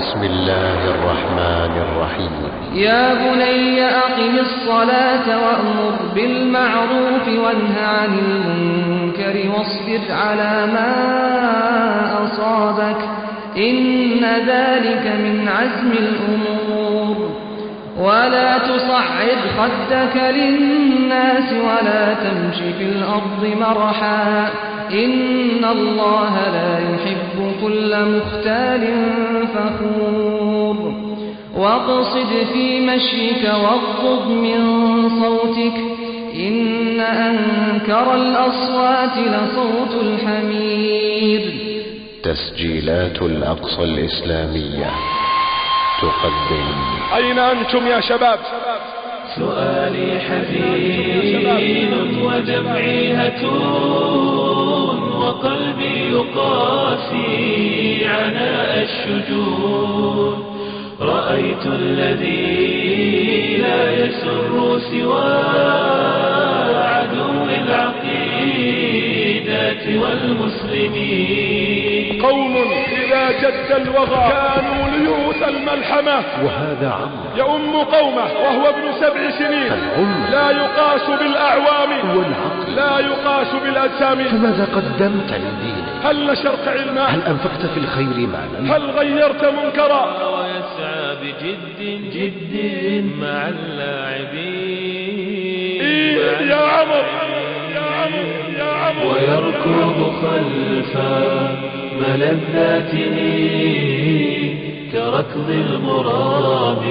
بسم الله الرحمن الرحيم. يا بني أقم الصلاة وأمر بالمعروف وانه عن المنكر واصبر على ما أصابك. إن ذلك من عزم الأمور. ولا تصعد خدك للناس ولا تمش في الأرض مرحا. إن الله لا يحب كل مختال فخور واقصد في مشيك واغضض من صوتك إن أنكر الأصوات لصوت الحمير تسجيلات الأقصى الإسلامية تقدم أين أنتم يا شباب؟ سؤالي حزين ودمعي هتون وقلبي يقاسي عناء الشجون. رأيت الذي لا يسر سوى والمسلمين. قوم إذا جد الوغى كانوا ليوث الملحمة. وهذا عمرو يؤم قومه وهو ابن سبع سنين. لا يقاس بالأعوام. والعقل لا يقاس بالأجسام. فماذا قدمت لدينك هل نشرت علما؟ هل أنفقت في الخير مالا؟ هل غيرت منكرا؟ ويسعى بجد جد مع اللاعبين. إيه يا عمر. ويركض خلف ملذاته كركض الغراب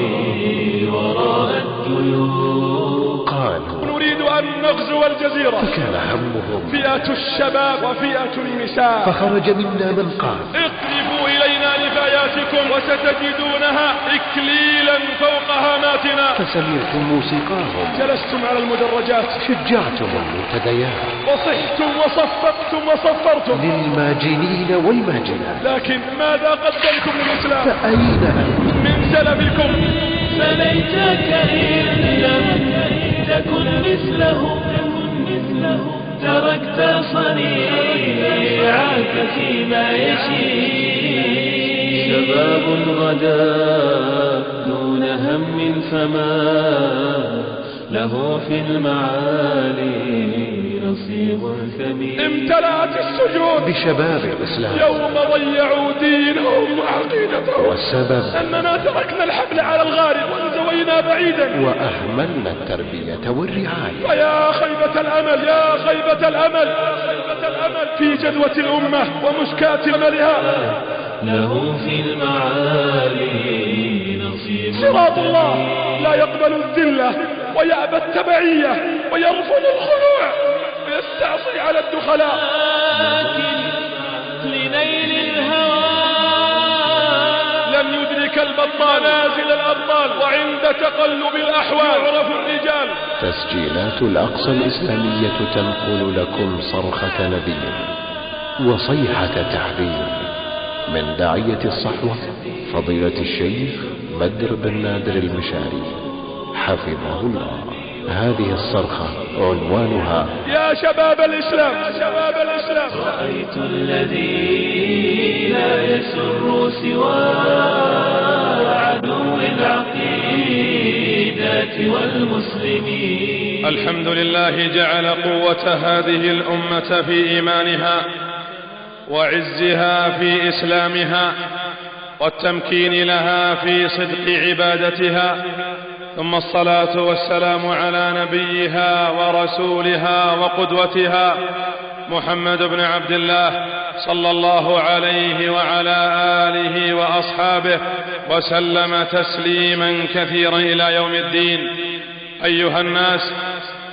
وراء الديون. قالوا نريد أن نغزو الجزيرة. فكان همهم فئة الشباب وفئة النساء. فخرج منا من قال إلينا نفاياتكم وستجدونها إكليلا فوق هاماتنا. فسمعت موسيقاهم. جلستم على المدرجات. شجعتم المنتديات وصحتم وصفقتم وصفرتم. للماجنين والماجنات. لكن ماذا قدمتم للإسلام؟ فأين أنتم؟ من سلفكم فليتك إن لم تكن مثله. تركت صنيعك فيما يشيء. شباب غدا دون هم فما له في المعالي نصيب ثمين. امتلأت السجود. بشباب الإسلام. يوم ضيعوا دينهم وعقيدتهم. والسبب. أننا تركنا الحبل على الغارب وانزوينا بعيدا. وأهملنا التربية والرعاية. فيا خيبة الأمل يا خيبة الأمل يا خيبة الأمل. في جدوى الأمة ومشكاة أملها له في المعالي نصيب صراط الله لا يقبل الذلة ويأبى التبعية ويرفض الخضوع ويستعصي على الدخلاء. لكن لنيل الهوى لن يدرك البطال منازل الأبطال وعند تقلب الأحوال يعرف الرجال. تسجيلات الأقصى الإسلامية تنقل لكم صرخة نبي وصيحة تحذير من داعية الصحوة فضيلة الشيخ بدر بن نادر المشاري. حفظه الله. هذه الصرخة عنوانها يا شباب الإسلام يا شباب الإسلام. رأيت الذي لا يسر سوى عدو العقيدة والمسلمين. الحمد لله جعل قوة هذه الأمة في إيمانها وعزها في إسلامها والتمكين لها في صدق عبادتها ثم الصلاة والسلام على نبيها ورسولها وقدوتها محمد بن عبد الله صلى الله عليه وعلى آله وأصحابه وسلم تسليما كثيرا إلى يوم الدين. أيها الناس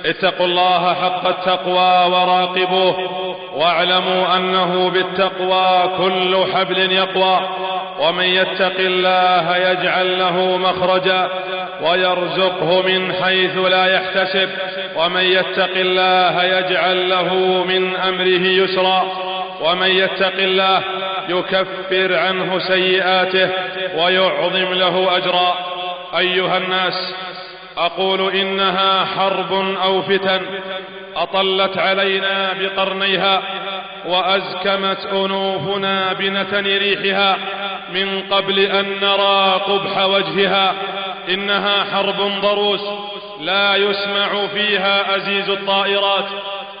اتقوا الله حق التقوى وراقبوه واعلموا أنه بالتقوى كل حبل يقوى ومن يتق الله يجعل له مخرجا ويرزقه من حيث لا يحتسب ومن يتق الله يجعل له من أمره يسرا ومن يتق الله يكفر عنه سيئاته ويعظم له أجرا. أيها الناس أقول إنها حرب أو فتن أطلت علينا بقرنيها وأزكمت أنوفنا بنتن ريحها من قبل أن نرى قبح وجهها إنها حرب ضروس لا يسمع فيها أزيز الطائرات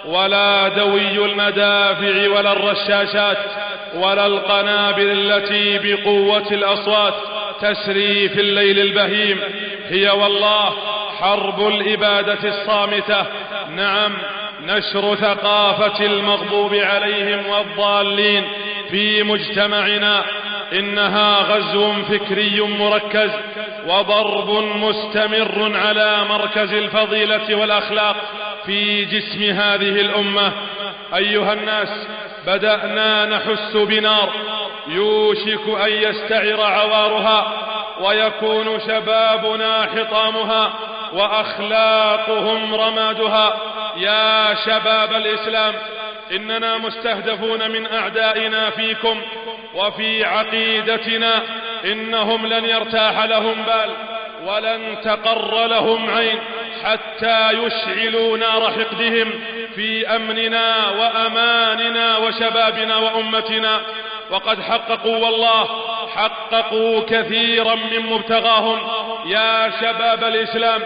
ولا دوي المدافع ولا الرشاشات ولا القنابل التي بقوة الأصوات تسري في الليل البهيم. هي والله حرب الإبادة الصامتة. نعم نشر ثقافة المغضوب عليهم والضالين في مجتمعنا. إنها غزو فكري مركز وضرب مستمر على مركز الفضيلة والأخلاق في جسم هذه الأمة. أيها الناس بدأنا نحس بنار يوشك أن يستعر عوارها ويكون شبابنا حطامها. وأخلاقهم رمادها. يا شباب الإسلام إننا مستهدفون من أعدائنا فيكم وفي عقيدتنا إنهم لن يرتاح لهم بال ولن تقر لهم عين حتى يشعلوا نار حقدهم في أمننا وأماننا وشبابنا وأمتنا. وقد حققوا والله حققوا كثيرا من مبتغاهم. يا شباب الإسلام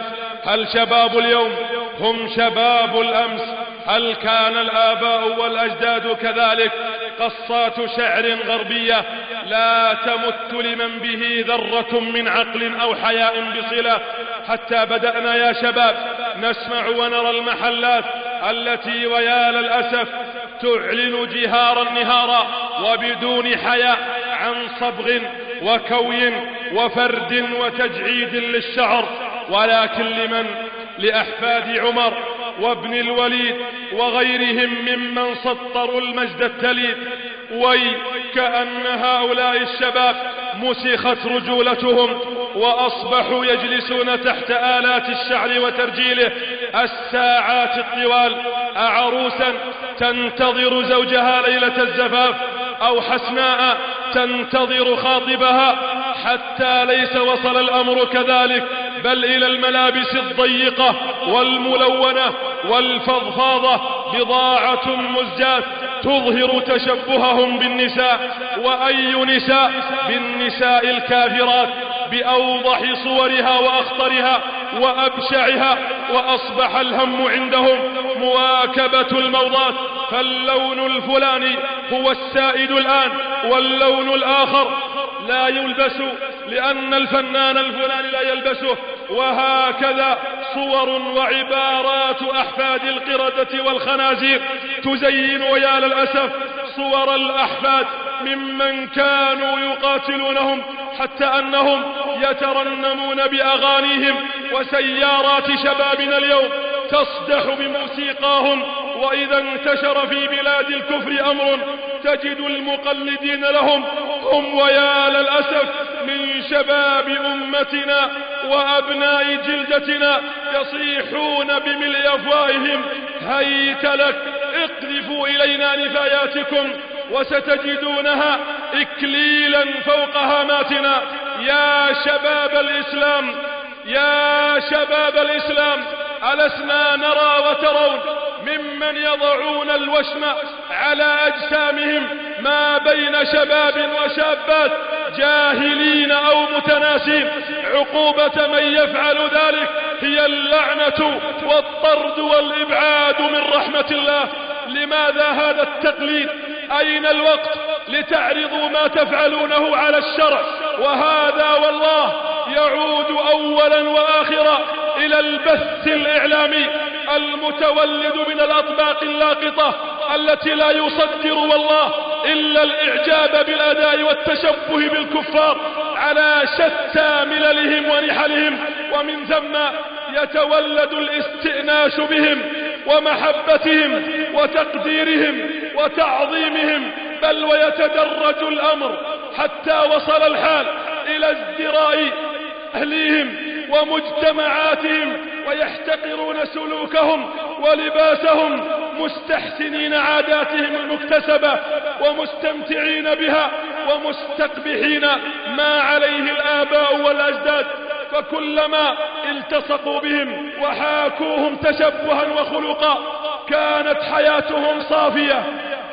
هل شباب اليوم هم شباب الأمس؟ هل كان الآباء والأجداد كذلك قصات شعر غربية؟ لا تمت لمن به ذرة من عقل أو حياء بصلة. حتى بدأنا يا شباب نسمع ونرى المحلات التي ويا للأسف تعلن جهارا نهارا وبدون حياء. عن صبغ وكوي وفرد وتجعيد للشعر ولكن لمن؟ لأحفاد عمر وابن الوليد وغيرهم ممن سطروا المجد التليد. وي كأن هؤلاء الشباب مسخت رجولتهم وأصبحوا يجلسون تحت آلات الشعر وترجيله. الساعات الطوال أعروسا تنتظر زوجها ليلة الزفاف أو حسناء تنتظر خاطبها حتى ليس وصل الأمر كذلك بل إلى الملابس الضيقة والملونة والفضفاضة بضاعة مزجاة تظهر تشبههم بالنساء وأي نساء؟ بالنساء الكافرات. بأوضح صورها وأخطرها وأبشعها وأصبح الهم عندهم مواكبة الموضات. فاللون الفلاني هو السائد الآن واللون الآخر لا يلبس لأن الفنان الفلاني لا يلبسه. وهكذا صور وعبارات أحفاد القردة والخنازير تزين ويا للأسف صور الأحفاد ممن كانوا يقاتلونهم حتى أنهم يترنمون بأغانيهم وسيارات شبابنا اليوم تصدح بموسيقاهم. وإذا انتشر في بلاد الكفر أمر تجد المقلدين لهم هم ويا للأسف من شباب أمتنا وأبناء جلدتنا يصيحون بملء أفواههم. هيت لك اقذفوا إلينا نفاياتكم. وستجدونها إكليلا فوق هاماتنا. يا شباب الإسلام يا شباب الإسلام ألسنا نرى وترون ممن يضعون الوشم على أجسامهم ما بين شباب وشابات جاهلين أو متناسين. عقوبة من يفعل ذلك هي اللعنة والطرد والإبعاد من رحمة الله. لماذا هذا التقليد؟ أين الوقت لتعرضوا ما تفعلونه على الشرع؟ وهذا والله يعود أولا وآخرا إلى البث الإعلامي المتولد من الأطباق اللاقطة التي لا يصدر والله إلا الإعجاب بالأداء والتشبه بالكفار على شتى مللهم ونحلهم ومن ثم يتولد الاستئناس بهم ومحبتهم وتقديرهم وتعظيمهم بل ويتدرج الأمر حتى وصل الحال إلى ازدراء أهليهم ومجتمعاتهم ويحتقرون سلوكهم ولباسهم مستحسنين عاداتهم المكتسبة ومستمتعين بها ومستقبحين ما عليه الآباء والأجداد. فكلما التصقوا بهم وحاكوهم تشبها وخلقا كانت حياتهم صافية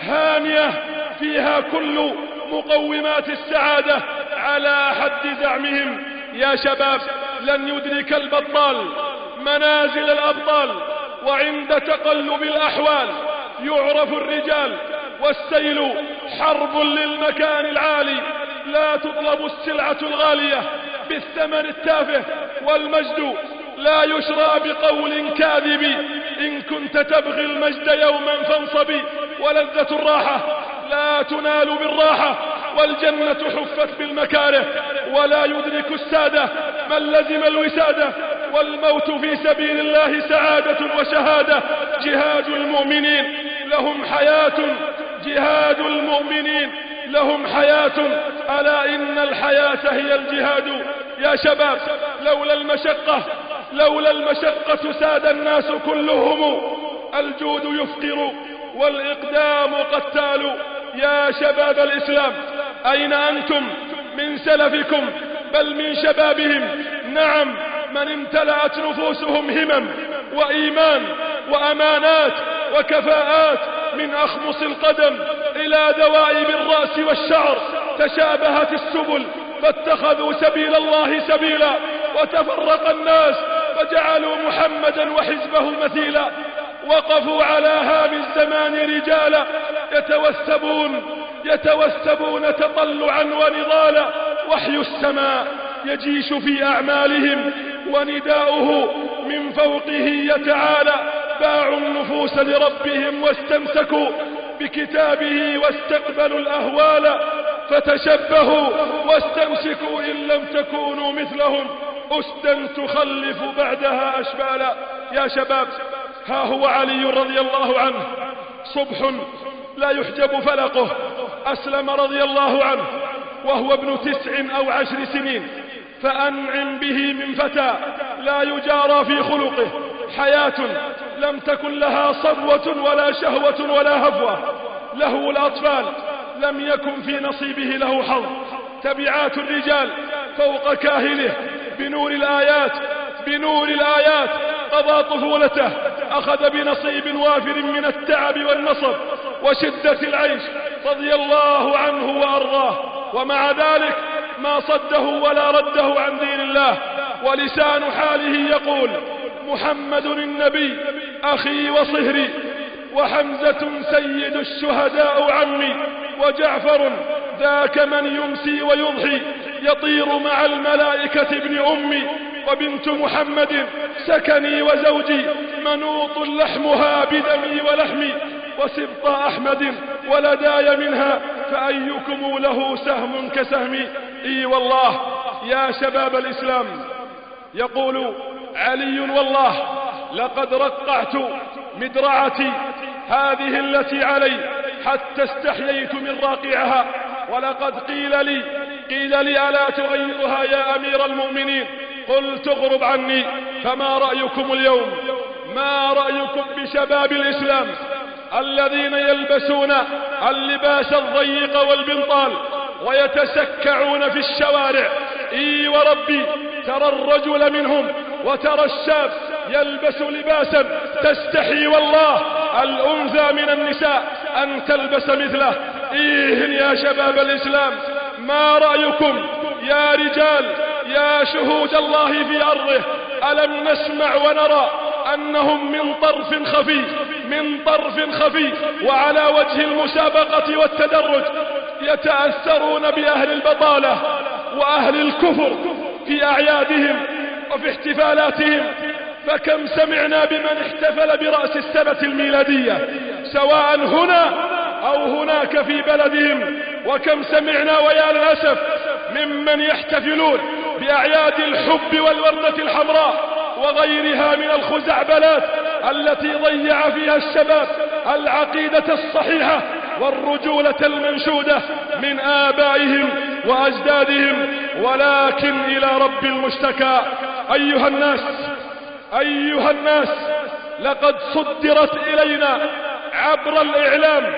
هانية فيها كل مقومات السعادة على حد زعمهم. يا شباب لن يدرك البطال منازل الأبطال وعند تقلب الأحوال يعرف الرجال والسيل حرب للمكان العالي. لا تطلب السلعة الغالية بالثمن التافه والمجد. لا يشرى بقول كاذب. إن كنت تبغي المجد يوما فانصبي. ولذة الراحة. لا تنال بالراحة. والجنة حفت بالمكاره. ولا يدرك السادة. من لزم الوسادة. والموت في سبيل الله سعادة وشهادة. جهاد المؤمنين. لهم حياة. جهاد المؤمنين. لهم حياة. ألا إن الحياة هي الجهاد؟ يا شباب لولا المشقة لولا المشقة ساد الناس كلهم الجود يفقر والإقدام قتال يا شباب الإسلام أين أنتم؟ من سلفكم بل من شبابهم. نعم من امتلأت نفوسهم همم وإيمان وأمانات وكفاءات من أخمص القدم إلى دوائب الرأس والشعر. تشابهت السبل فاتخذوا سبيل الله سبيلا وتفرق الناس فجعلوا محمدا وحزبه مثيلا وقفوا على هام الزمان رجالا يتوسبون يتوسبون تطلعا ونضالا وحي السماء يجيش في أعمالهم ونداؤه من فوقه يتعالى باعوا النفوس لربهم واستمسكوا بكتابه واستقبلوا الأهوال فتشبهوا واستمسكوا إن لم تكونوا مثلهم. أسدا تخلف بعدها أشبالا. يا شباب ها هو علي رضي الله عنه. صبح لا يحجب فلقه. أسلم رضي الله عنه وهو ابن تسع أو عشر سنين. فأنعم به من فتى لا يجارى في خلقه. حياة لم تكن لها صبوة ولا شهوة ولا هفوة. له الأطفال لم يكن في نصيبه له حظ. تبعات الرجال فوق كاهله. بنور الآيات بنور الآيات. قضى طفولته أخذ بنصيب وافر من التعب والنصب وشدة العيش رضي الله عنه وأرضاه. ومع ذلك ما صده ولا رده عن دين الله. ولسان حاله يقول محمد النبي أخي وصهري وحمزة سيد الشهداء عمي وجعفر ذاك من يمسي ويضحي. يطير مع الملائكة ابن أمي وبنت محمد سكني وزوجي منوط لحمها بدمي ولحمي وسبط أحمد ولداي منها فأيكم له سهم كسهمي. إي والله يا شباب الإسلام يقول علي والله لقد رقعت مدرعتي هذه التي علي حتى استحييت من راقعها ولقد قيل لي قيل لي ألا تغيرها يا أمير المؤمنين؟ قلت اغرب عني. فما رأيكم اليوم؟ ما رأيكم بشباب الإسلام الذين يلبسون اللباس الضيق والبنطال ويتسكعون في الشوارع؟ إي وربي ترى الرجل منهم وترى الشاب يلبس لباسا تستحي والله. الأنثى من النساء أن تلبس مثله. إيه يا شباب الإسلام؟ ما رأيكم يا رجال يا شهود الله في أرضه؟ ألم نسمع ونرى أنهم من طرف خفي من طرف خفي وعلى وجه المسابقة والتدرج يتأثرون بأهل البطالة وأهل الكفر في أعيادهم وفي احتفالاتهم. فكم سمعنا بمن احتفل برأس السنة الميلادية سواء هنا أو هناك في بلدهم وكم سمعنا ويا الأسف ممن يحتفلون بأعياد الحب والوردة الحمراء وغيرها من الخزعبلات التي ضيع فيها الشباب العقيدة الصحيحة والرجولة المنشودة من آبائهم وأجدادهم. ولكن إلى رب المشتكى أيها الناس أيها الناس لقد صدرت إلينا عبر الإعلام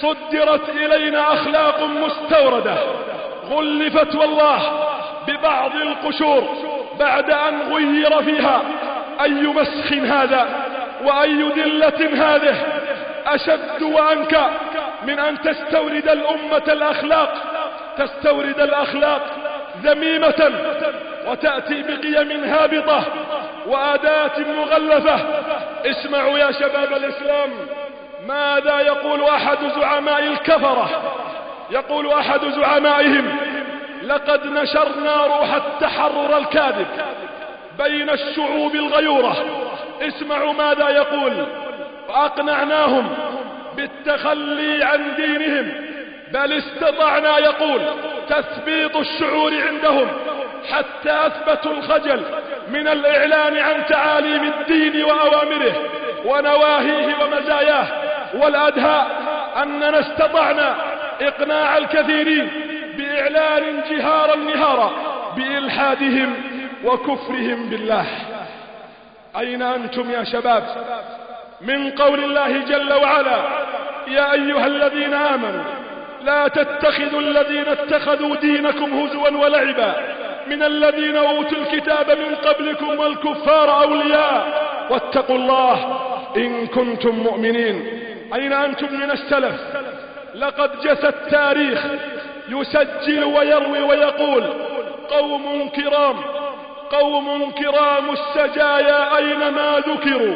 صدرت إلينا أخلاق مستوردة غلفت والله ببعض القشور بعد أن غير فيها. أي مسخ هذا وأي دلة هذه؟ أشد وأنكى من أن تستورد الأمة الأخلاق تستورد الأخلاق ذميمة وتأتي بقيم هابطة وآدات مغلفة. اسمعوا يا شباب الإسلام. ماذا يقول أحد زعماء الكفرة؟ يقول أحد زعمائهم لقد نشرنا روح التحرر الكاذب بين الشعوب الغيورة. اسمعوا ماذا يقول. وأقنعناهم بالتخلي عن دينهم بل استطعنا يقول تثبيط الشعور عندهم حتى أثبتوا الخجل من الإعلان عن تعاليم الدين وأوامره ونواهيه ومزاياه. والأدهاء أننا استطعنا إقناع الكثيرين بإعلان جهارا نهارا بإلحادهم وكفرهم بالله. أين أنتم يا شباب؟ من قول الله جل وعلا يا أيها الذين آمنوا لا تتخذوا الذين اتخذوا دينكم هزوا ولعبا من الذين أوتوا الكتاب من قبلكم والكفار أولياء. واتقوا الله إن كنتم مؤمنين. أين أنتم من السلف؟ لقد جس التاريخ يسجل ويروي ويقول قوم كرام قوم كرام السجايا أينما ذكروا.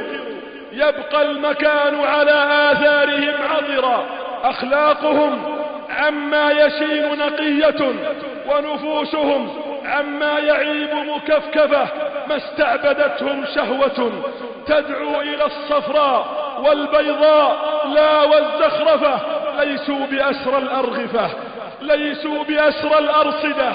يبقى المكان على آثارهم عطرا أخلاقهم عما يشين نقية ونفوسهم عما يعيب مكفكفة. ما استعبدتهم شهوة تدعو إلى الصفراء. والبيضاء لا والزخرفة ليسوا بأسر الأرغفة ليسوا بأسر الأرصدة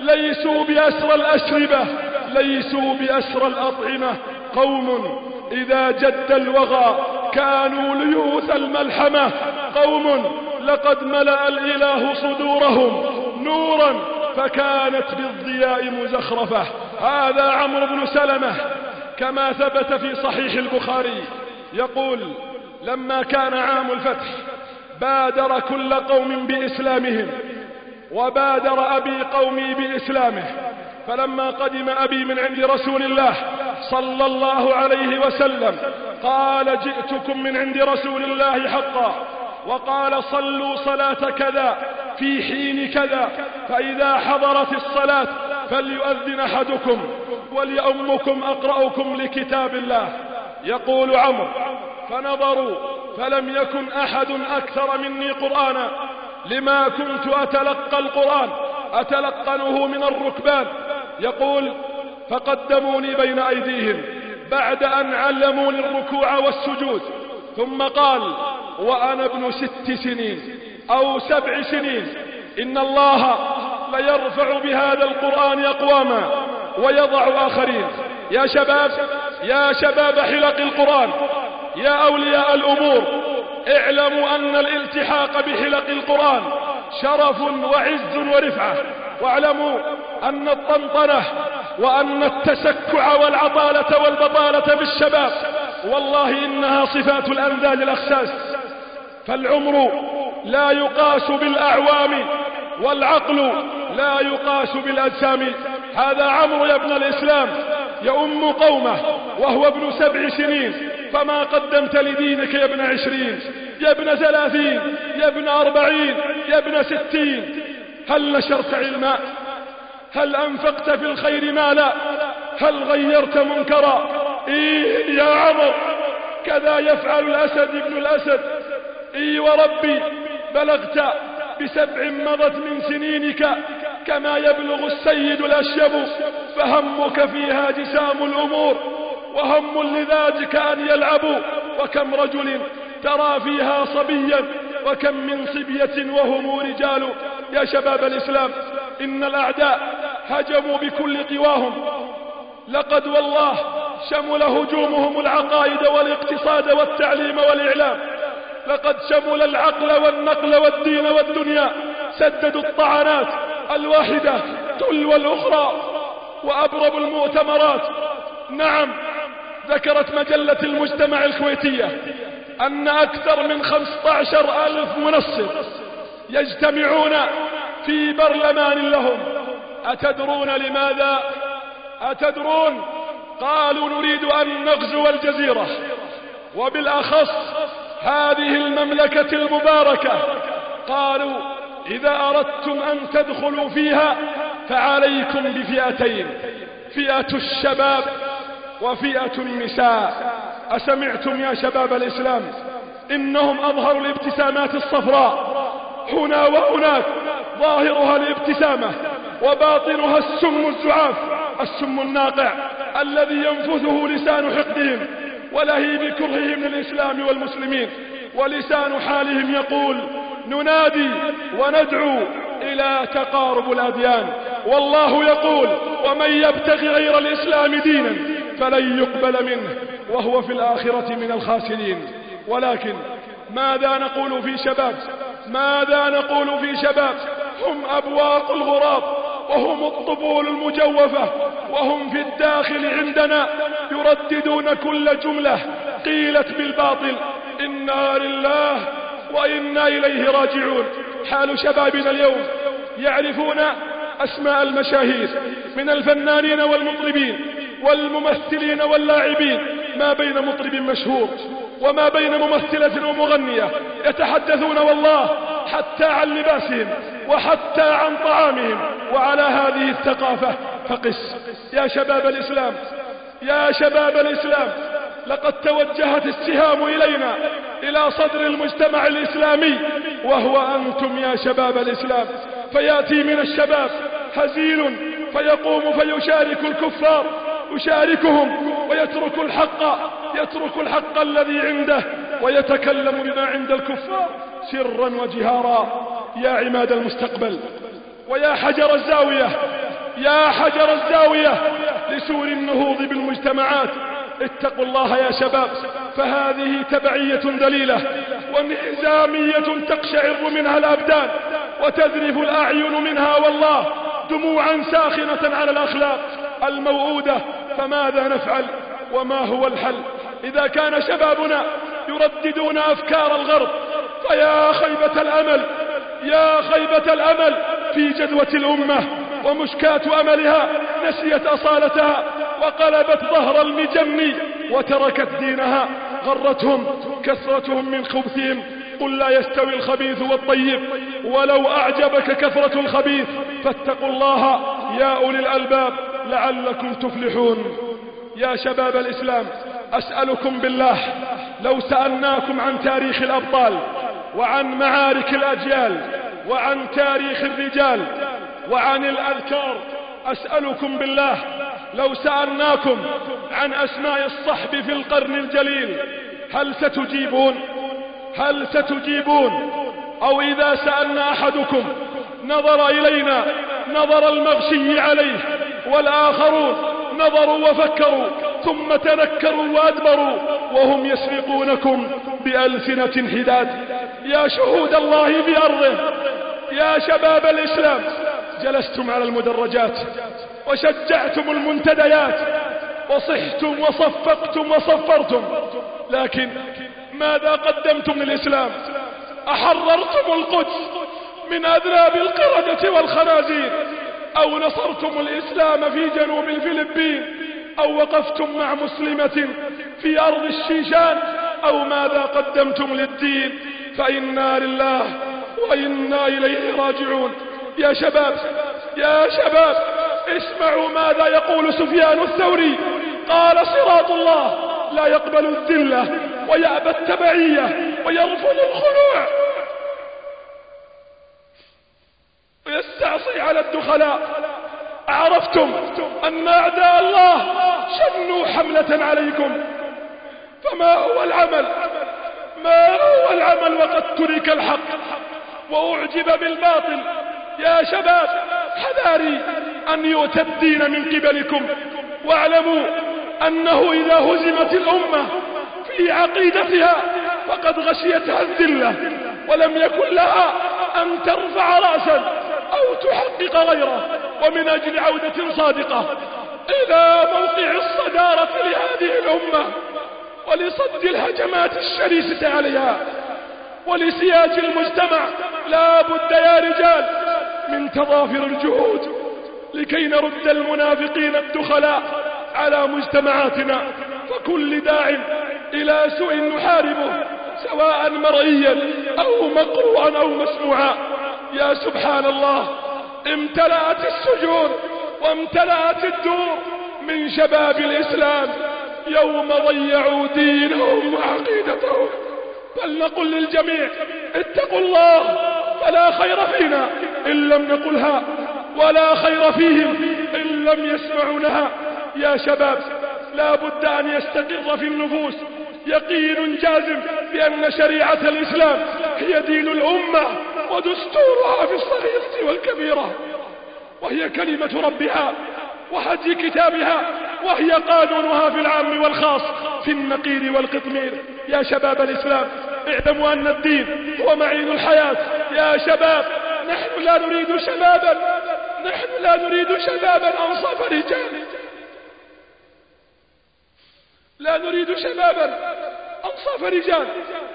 ليسوا بأسر الأشربة ليسوا بأسر الأطعمة. قوم إذا جد الوغى كانوا ليوث الملحمة. قوم لقد ملأ الإله صدورهم نورا فكانت بالضياء مزخرفة. هذا عمرو بن سلمة كما ثبت في صحيح البخاري. يقول لما كان عام الفتح بادر كل قوم بإسلامهم وبادر أبي قومي بإسلامه فلما قدم أبي من عند رسول الله صلى الله عليه وسلم قال جئتكم من عند رسول الله حقا وقال صلوا صلاة كذا في حين كذا فإذا حضرت الصلاة فليؤذن أحدكم وليؤمكم أقرأكم لكتاب الله. يقول عمرو فنظروا فلم يكن أحد أكثر مني قرآنا. لما كنت أتلقى القرآن أتلقنه من الركبان. يقول فقدموني بين أيديهم بعد أن علموني الركوع والسجود. ثم قال وأنا ابن ست سنين أو سبع سنين. إن الله ليرفع بهذا القرآن أقواما ويضع آخرين. يا شباب يا شباب حلق القرآن يا أولياء الأمور اعلموا أن الالتحاق بحلق القرآن شرف وعز ورفعة. واعلموا أن الطنطنة وأن التسكع والعطالة والبطالة بالشباب والله إنها صفات الأنذال الأخساس. فالعمر لا يقاس بالأعوام والعقل لا يقاس بالأجسام. هذا عمرو يا ابن الإسلام. يؤم قومه وهو ابن سبع سنين. فما قدمت لدينك يا ابن عشرين؟ يا ابن ثلاثين؟ يا ابن أربعين؟ يا ابن ستين؟ هل نشرت علما؟ هل أنفقت في الخير مالا؟ هل غيرت منكرا؟ إيه يا عمر كذا يفعل الأسد ابن الأسد. إي وربي بلغت بسبع مضت من سنينك كما يبلغ السيد الأشيب. فهمك فيها جسام الأمور وهم لذاتك أن يلعبوا. وكم رجل ترى فيها صبيا وكم من صبية وهم رجال. يا شباب الإسلام إن الأعداء هجموا بكل قواهم. لقد والله شمل هجومهم العقائد والاقتصاد والتعليم والإعلام. لقد شمل العقل والنقل والدين والدنيا. سددوا الطعنات الواحدة تلو الأخرى. وأبربوا المؤتمرات. نعم ذكرت مجلة المجتمع الكويتية أن أكثر من 15 ألف منصر يجتمعون في برلمان لهم. أتدرون لماذا؟ أتدرون؟ قالوا نريد أن نغزو الجزيرة. وبالأخص هذه المملكة المباركة. قالوا إذا أردتم أن تدخلوا فيها فعليكم بفئتين فئة الشباب وفئة النساء. أسمعتم يا شباب الإسلام؟ إنهم أظهروا الابتسامات الصفراء. هنا وهناك ظاهرها الابتسامة وباطنها السم الزعاف السم الناقع الذي ينفثه لسان حقدهم ولهيب كرههم للإسلام والمسلمين. ولسان حالهم يقول ننادي وندعو إلى تقارب الأديان. والله يقول ومن يبتغي غير الإسلام دينا فلن يقبل منه. وهو في الآخرة من الخاسرين. ولكن ماذا نقول في شباب؟ ماذا نقول في شباب؟ هم أبواق الغراب وهم الطبول المجوفة وهم في الداخل عندنا يرددون كل جملة قيلت بالباطل إنا لله وإنا إليه راجعون. حال شبابنا اليوم يعرفون أسماء المشاهير من الفنانين والمطربين والممثلين واللاعبين ما بين مطرب مشهور وما بين ممثلة ومغنية يتحدثون والله حتى عن لباسهم وحتى عن طعامهم وعلى هذه الثقافة فقس. يا شباب الإسلام يا شباب الإسلام لقد توجهت السهام إلينا إلى صدر المجتمع الإسلامي وهو أنتم يا شباب الإسلام. فيأتي من الشباب هزيل فيقوم فيشارك الكفار. يشاركهم ويترك الحق يترك الحق الذي عنده ويتكلم بما عند الكفار سرا وجهارا. يا عماد المستقبل ويا حجر الزاوية يا حجر الزاوية لسور النهوض بالمجتمعات. اتقوا الله يا شباب فهذه تبعية دليلة وانهزامية تقشعر منها الأبدان وتذرف الأعين منها والله دموعا ساخنة على الأخلاق. الموؤودة فماذا نفعل؟ وما هو الحل؟ إذا كان شبابنا يرددون أفكار الغرب فيا خيبة الأمل يا خيبة الأمل في جدوى الأمة ومشكاة أملها نسيت أصالتها. وقلبت ظهر المجن وتركت دينها غرتهم كثرتهم من خبثهم. قل لا يستوي الخبيث والطيب ولو أعجبك كثرة الخبيث. فاتقوا الله يا أولي الألباب لعلكم تفلحون. يا شباب الإسلام أسألكم بالله لو سألناكم عن تاريخ الأبطال وعن معارك الأجيال وعن تاريخ الرجال وعن الأذكار أسألكم بالله لو سألناكم عن أسماء الصحب في القرن الجليل هل ستجيبون؟ هل ستجيبون؟ أو إذا سألنا أحدكم نظر إلينا نظر المغشي عليه والآخرون نظروا وفكروا ثم تنكروا وأدبروا وهم يسبقونكم بألسنة حداد. يا شهود الله في أرضه يا شباب الإسلام جلستم على المدرجات. وشجعتم المنتديات وصحتم وصفقتم وصفرتم. لكن ماذا قدمتم للإسلام؟ أحررتم القدس من أذناب القردة والخنازير أو نصرتم الإسلام في جنوب الفلبين أو وقفتم مع مسلمة في أرض الشيشان أو ماذا قدمتم للدين؟ فإنا لله وإنا إليه راجعون. يا شباب يا شباب اسمعوا ماذا يقول سفيان الثوري. قال صراط الله لا يقبل الذلة ويأبى التبعية ويرفض الخنوع ويستعصي على الدخلاء. عرفتم أن أعداء الله شنوا حملة عليكم. فما هو العمل؟ ما هو العمل وقد ترك الحق. وأعجب بالباطل. يا شباب حذاري أن يؤتى الدين من قبلكم. واعلموا أنه إذا هزمت الأمة في عقيدتها فقد غشيتها الذلة ولم يكن لها أن ترفع رأسا أو تحقق غيره ومن أجل عودة صادقة. إلى موقع الصدارة لهذه الأمة ولصد الهجمات الشرسة عليها ولسياج المجتمع لا بد يا رجال من تضافر الجهود لكي نرد المنافقين الدخلاء على مجتمعاتنا. فكل داع إلى سوء نحاربه سواء مرئيا أو مقروعا أو مسموعا. يا سبحان الله امتلأت السجون وامتلأت الدور من شباب الإسلام. يوم ضيعوا دينهم وعقيدتهم. بل نقول للجميع اتقوا الله فلا خير فينا إن لم نقلها ولا خير فيهم إن لم يسمعونها. يا شباب لا بد أن يستقر في النفوس. يقين جازم بأن شريعة الإسلام هي دين الأمة ودستورها في الصغيرة والكبيرة. وهي كلمة ربها وهدي كتابها وهي قانونها في العام والخاص في النقير والقطمير. يا شباب الإسلام اعلموا أن الدين هو معين الحياة. يا شباب نحن لا نريد شبابا نحن لا نريد شبابا أنصاف رجال لا نريد شبابا أنصاف رجال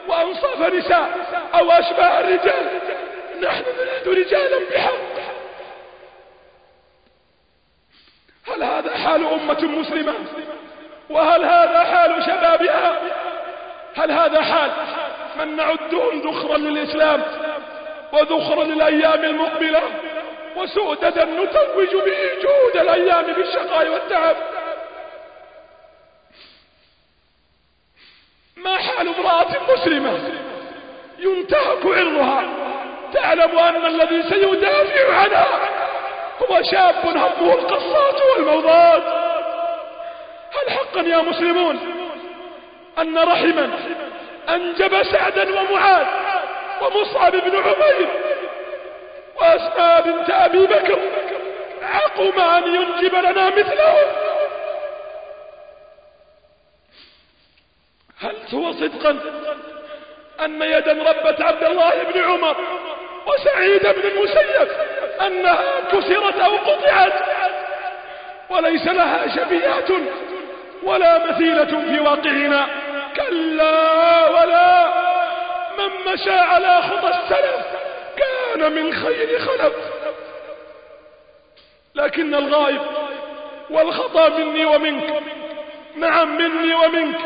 وأنصاف نساء أو أشباه الرجال. نحن نريد رجالا بحق. هل هذا حال أمة مسلمة؟ وهل هذا حال شبابها؟ هل هذا حال من نعدهم ذخرا للإسلام وذخرا للأيام المقبلة وسؤددا نتوج به جهود الأيام بالشقاء والتعب ما حال امرأة مسلمة ينتهك عرضها تعلم أن الذي سيدافع عنها هو شاب همه القصات والموضات. هل حقا يا مسلمون أن رحما أنجب سعدا ومعاذ ومصعب بن عمير وأسماء بنت أبي بكر عقم أن ينجب لنا مثلهم هل هو صدقا أن يدا ربت عبد الله بن عمر وسعيد بن المسيب أنها كسرت أو قطعت؟ وليس لها شبيهة ولا مثيلة في واقعنا. كلا ولا. من مشى على خطى السلف كان من خير خلف. لكن الغائب والخطأ مني ومنك نعم مني ومنك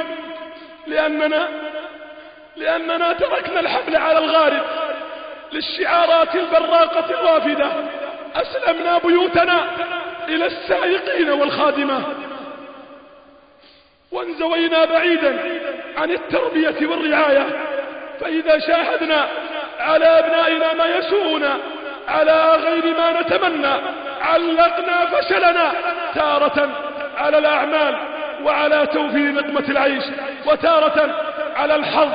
لأننا لأننا تركنا الحبل على الغارب للشعارات البراقة الوافدة. أسلمنا بيوتنا إلى السائقين والخادمة. وانزوينا بعيدا عن التربية والرعاية. فإذا شاهدنا على أبنائنا ما يسوءنا على غير ما نتمنى علقنا فشلنا تارة على الأعمال وعلى توفير نقمة العيش وتارة على الحظ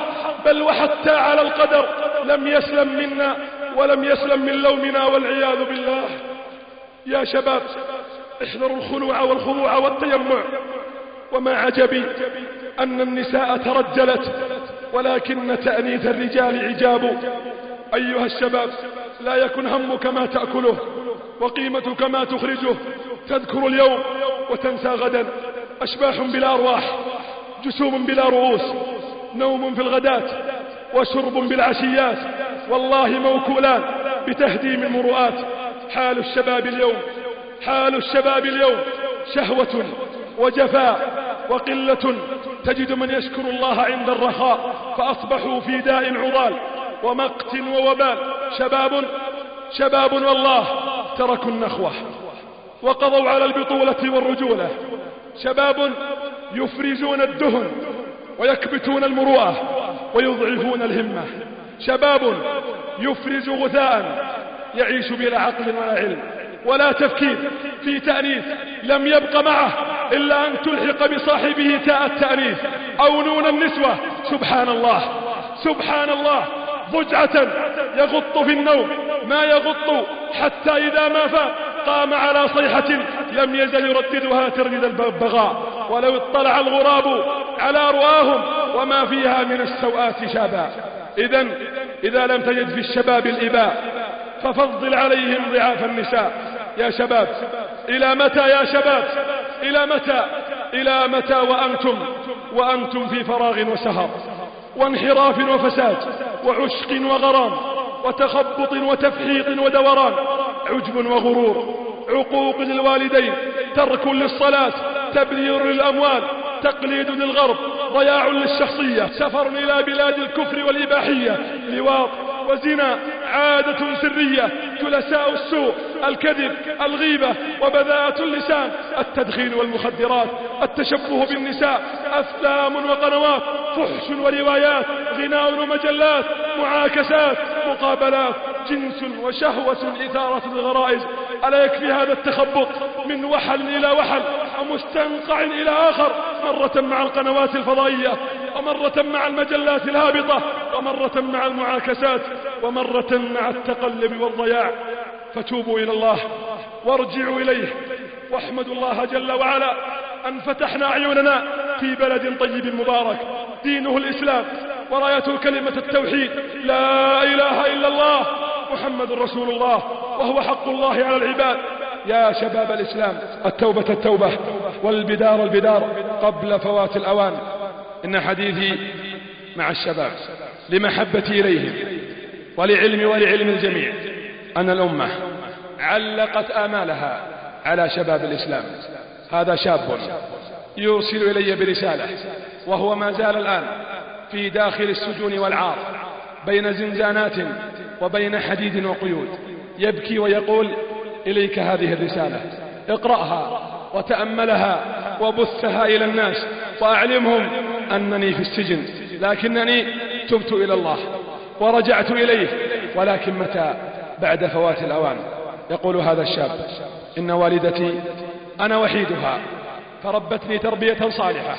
بل وحتى على القدر لم يسلم منا ولم يسلم من لومنا والعياذ بالله. يا شباب احذروا الخلوع والخضوع والتيمع. وما عجبي أن النساء ترجلت ولكن تأنيث الرجال عجاب أيها الشباب لا يكن همك ما تأكله وقيمتك ما تخرجه. تذكر اليوم وتنسى غدا. أشباح بلا أرواح جسوم بلا رؤوس نوم في الغداة وشرب بالعشيات. والله موكولان بتهديم المروءات. حال الشباب اليوم حال الشباب اليوم شهوة وجفاء. وقلة تجد من يشكر الله عند الرخاء فأصبحوا في داء عضال ومقت ووبال شباب شباب والله تركوا النخوة وقضوا على البطولة والرجولة. شباب يفرزون الدهن ويكبتون المروءة ويضعفون الهمة. شباب يفرز غثاء يعيش بلا عقل ولا علم ولا تفكير. في تأنيث لم يبق معه إلا أن تلحق بصاحبه تاء التأنيث أو نون النسوة. سبحان الله سبحان الله ضجعة يغط في النوم. ما يغط. حتى إذا ما فاق قام على صيحة لم يزل يرددها تردد البغاء. ولو اطلع الغراب على رواهم وما فيها من السوءات شابا. إذا إذا لم تجد في الشباب الإباء ففضل عليهم ضعاف النساء. يا شباب إلى متى يا شباب؟ إلى متى؟ إلى متى وأنتم؟ وأنتم في فراغ وسهر وانحراف وفساد وعشق وغرام وتخبط وتفحيط ودوران عجب وغرور عقوق للوالدين ترك للصلاة تبذير للأموال تقليد للغرب ضياع للشخصية سفر إلى بلاد الكفر والإباحية لواط وزنا عادة سرية جلساء السوء الكذب الغيبة وبذاءة اللسان التدخين والمخدرات التشبه بالنساء أفلام وقنوات فحش وروايات غناء ومجلات معاكسات مقابلات جنس وشهوة إثارة الغرائز. ألا يكفي هذا التخبط من وحل إلى وحل ومستنقع إلى آخر مرة مع القنوات الفضائية ومرة مع المجلات الهابطة. ومرة مع المعاكسات ومرة مع التقلب والضياع. فتوبوا إلى الله وارجعوا إليه. واحمدوا الله جل وعلا أن فتحنا أعيننا في بلد طيب مبارك. دينه الإسلام ورايته كلمة التوحيد. لا إله إلا الله محمد رسول الله وهو حق الله على العباد. يا شباب الإسلام التوبة التوبة والبدار البدار قبل فوات الأوان. إن حديثي مع الشباب. لمحبتي إليهم ولعلمي ولعلم الجميع أن الأمة علقت آمالها على شباب الإسلام. هذا شاب يرسل إلي برسالة وهو ما زال الآن في داخل السجون والعار بين زنزانات وبين حديد وقيود يبكي ويقول إليك هذه الرسالة. اقرأها وتأملها وبثها إلى الناس وأعلمهم أنني في السجن لكنني تبت إلى الله ورجعت إليه ولكن متى؟ بعد فوات الأوان. يقول هذا الشاب إن والدتي أنا وحيدها فربتني تربية صالحة.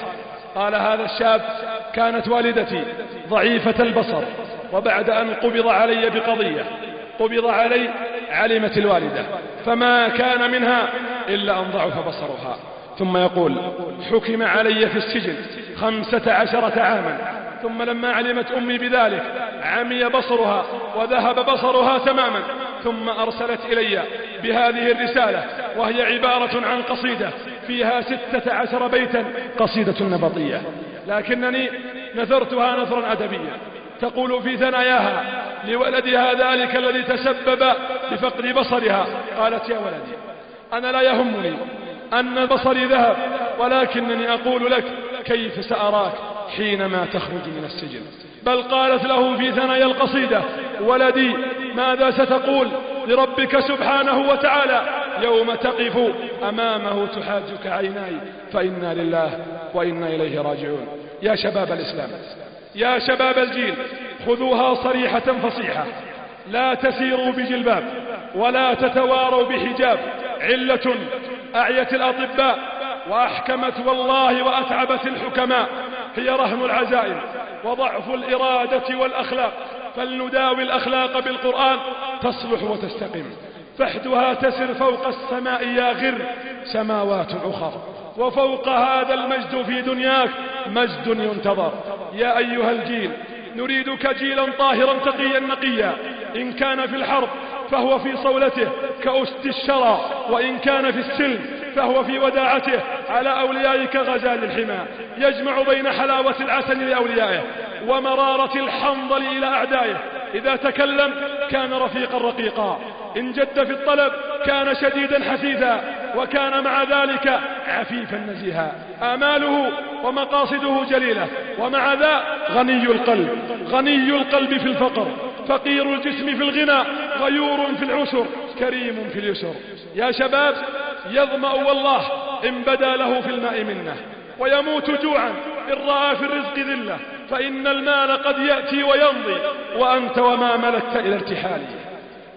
قال هذا الشاب كانت والدتي ضعيفة البصر وبعد أن قبض علي بقضية قبض علي علمت الوالدة. فما كان منها إلا أن ضعف بصرها. ثم يقول حكم علي في السجن خمسة عشرة عاما. ثم لما علمت أمي بذلك عمي بصرها وذهب بصرها تماما ثم أرسلت إلي بهذه الرسالة وهي عبارة عن قصيدة فيها ستة عشر بيتا قصيدة نبطية. لكنني نثرتها نثرا أدبيا. تقول في ثناياها لولدها ذلك الذي تسبب بفقد بصرها. قالت يا ولدي أنا لا يهمني أن بصري ذهب ولكنني أقول لك كيف سأراك. حينما تخرج من السجن. بل قالت له في ثنايا القصيدة ولدي ماذا ستقول لربك سبحانه وتعالى؟ يوم تقف أمامه تحاجك عيناي فإنا لله وإنا إليه راجعون. يا شباب الإسلام يا شباب الجيل خذوها صريحة فصيحة. لا تسيروا بجلباب ولا تتواروا بحجاب. علة أعيت الأطباء وأحكمت والله وأتعبت الحكماء. هي رهن العزائم وضعف الإرادة والأخلاق. فلنداوي الأخلاق بالقرآن تصلح وتستقم فحدها تسر فوق السماء يا غر سماوات أخر. وفوق هذا المجد في دنياك مجد ينتظر. يا أيها الجيل نريدك جيلا طاهرا تقيا نقيا. إن كان في الحرب فهو في صولته كأسد الشرى وإن كان في السلم فهو في وداعته على أوليائك غزال الحمى. يجمع بين حلاوة العسل لأوليائه ومرارة الحنظل إلى أعدائه. إذا تكلم كان رفيقا رقيقا. إن جد في الطلب كان شديدا حثيثا وكان مع ذلك عفيفا نزيها. آماله ومقاصده جليلة ومع ذا غني القلب. غني القلب في الفقر. فقير الجسم في الغنى. غيور في العسر. كريم في اليسر. يا شباب يظمأ والله إن بدا له في الماء منه ويموت جوعا إن رأى في الرزق ذلة فإن المال قد يأتي ويمضي وأنت وما ملكت إلى ارتحالي.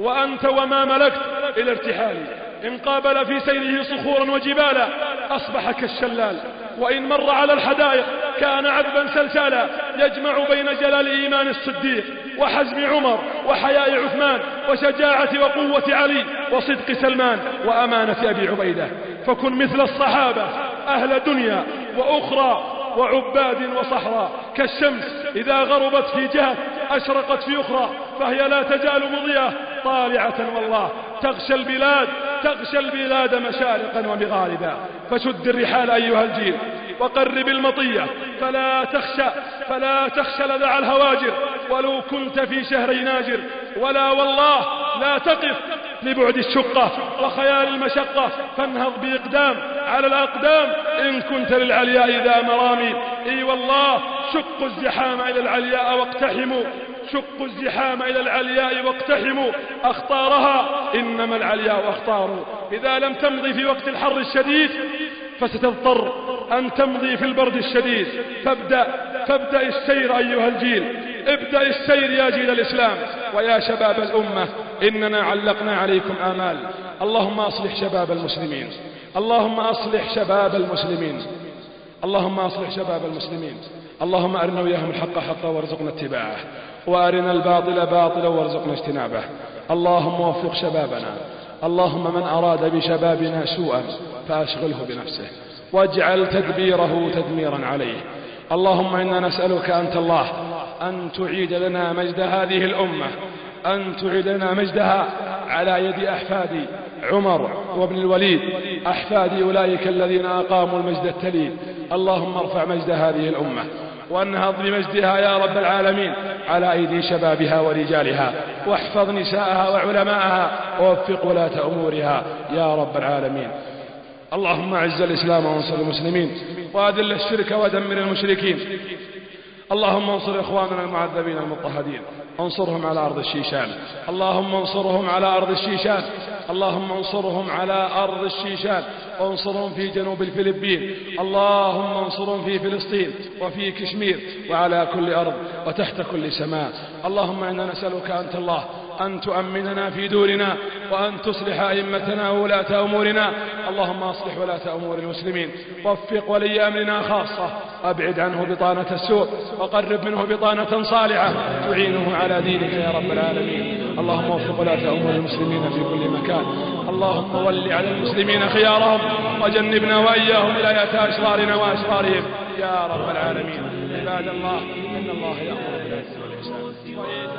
وأنت وما ملكت إلى ارتحالي. إن قابل في سيره صخورا وجبالا أصبح كالشلال. وإن مر على الحدائق كان عذبا سلسالا يجمع بين جلال إيمان الصديق وحزم عمر وحياء عثمان وشجاعة وقوة علي وصدق سلمان وأمانة أبي عبيدة. فكن مثل الصحابة أهل دنيا وأخرى وعباد وصحراء كالشمس إذا غربت في جهة أشرقت في أخرى فهي لا تزال مضيئة. طالعة والله تغشى البلاد تغشى البلاد مشارقا ومغاربا. فشد الرحال أيها الجيل. وقرب المطية. فلا تخشى فلا تخشى لدع الهواجر. ولو كنت في شهري ناجر. ولا والله لا تقف لبعد الشقة وخيال المشقة. فانهض بإقدام على الأقدام. إن كنت للعلياء ذا مرامي. إي والله شقوا الزحام إلى العلياء واقتحموا. شقوا الزحام إلى العلياء واقتحموا. أخطارها إنما العلياء أخطار. إذا لم تمضي في وقت الحر الشديد فستضطر أن تمضي في البرد الشديد. فابدأ فابدأ السير أيها الجيل. ابدأ السير يا جيل الإسلام. ويا شباب الأمة إننا علقنا عليكم آمال. اللهم أصلح شباب المسلمين. اللهم أصلح شباب المسلمين. اللهم أصلح شباب المسلمين. اللهم أرنا وياهم الحق حقا وارزقنا اتباعه. وأرنا الباطل باطلا وارزقنا اجتنابه. اللهم وفق شبابنا. اللهم من أراد بشبابنا سوءا فأشغله بنفسه. واجعل تدبيره تدميرا عليه. اللهم إنا نسألك أنت الله أن تعيد لنا مجد هذه الأمة أن تعيد لنا مجدها على يد أحفاد عمر وابن الوليد أحفاد أولئك الذين أقاموا المجد التليد اللهم ارفع مجد هذه الأمة وانهض بمجدها يا رب العالمين على أيدي شبابها ورجالها. واحفظ نساءها وعلماءها ووفق ولاة أمورها يا رب العالمين. اللهم اعز الإسلام وانصر المسلمين وأذل الشرك ودمر المشركين اللهم انصر إخواننا المعذبين المضطهدين انصرهم على أرض الشيشان اللهم انصرهم على أرض الشيشان اللهم انصرهم على أرض الشيشان وانصرهم في جنوب الفلبين اللهم انصرهم في فلسطين وفي كشمير وعلى كل أرض وتحت كل سماء اللهم إنا نسألك أنت الله أن تؤمننا في دورنا وأن تصلح أئمتنا وولاة أمورنا. اللهم أصلح ولاة أمور المسلمين. وفق ولي أمرنا خاصة. أبعد عنه بطانة السوء. وقرب منه بطانة صالحة. تعينه على دينك يا رب العالمين. اللهم وفق ولاة أمور المسلمين في كل مكان. اللهم ول على المسلمين خيارهم. وجنبنا وإياهم ولاية أشرارنا وأشرارهم يا رب العالمين. عباد الله إن الله يأمر بالعدل والإحسان.